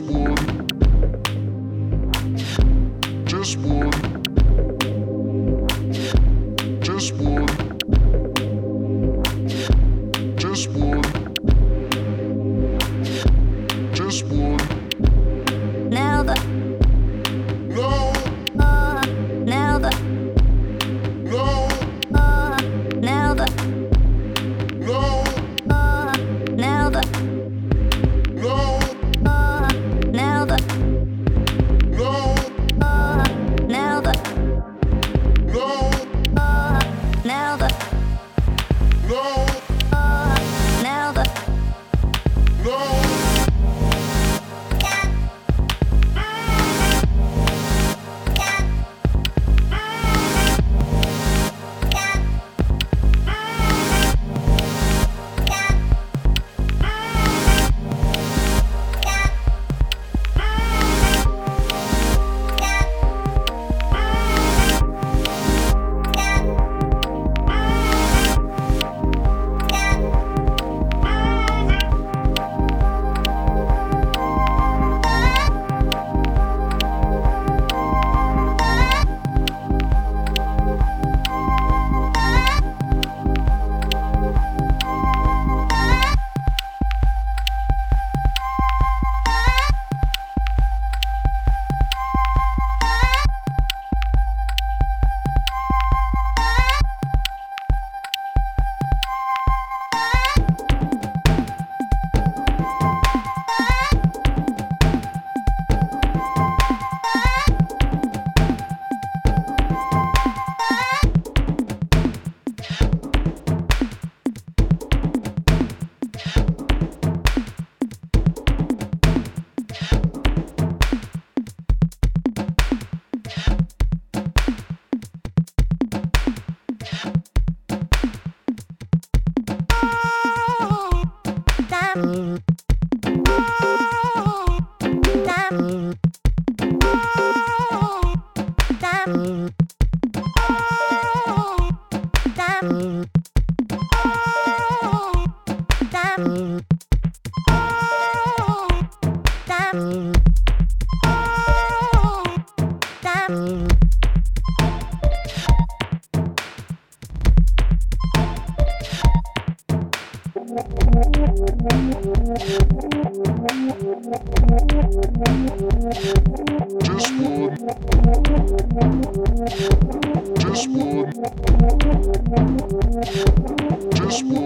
now the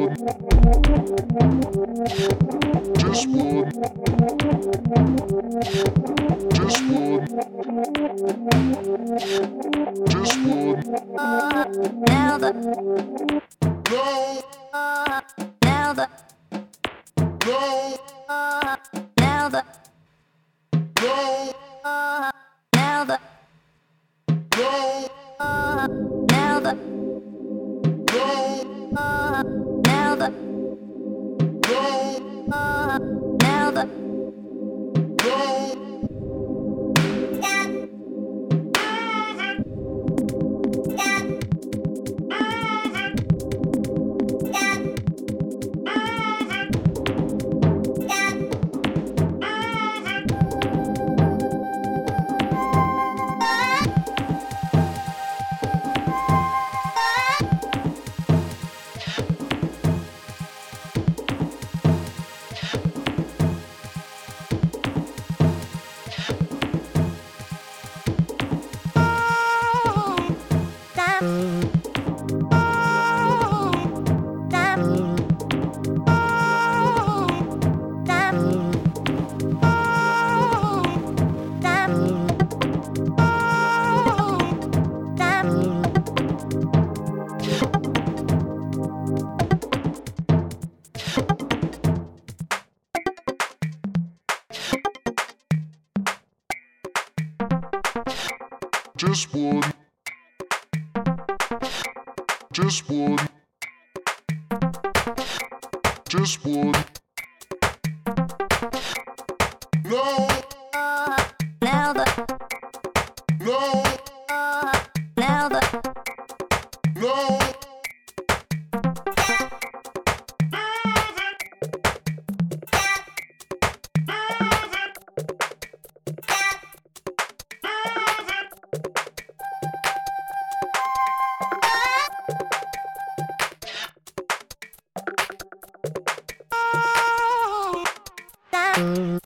Just one. Just one. Just one. No. never. one. Just one. Just one. Mm-hmm.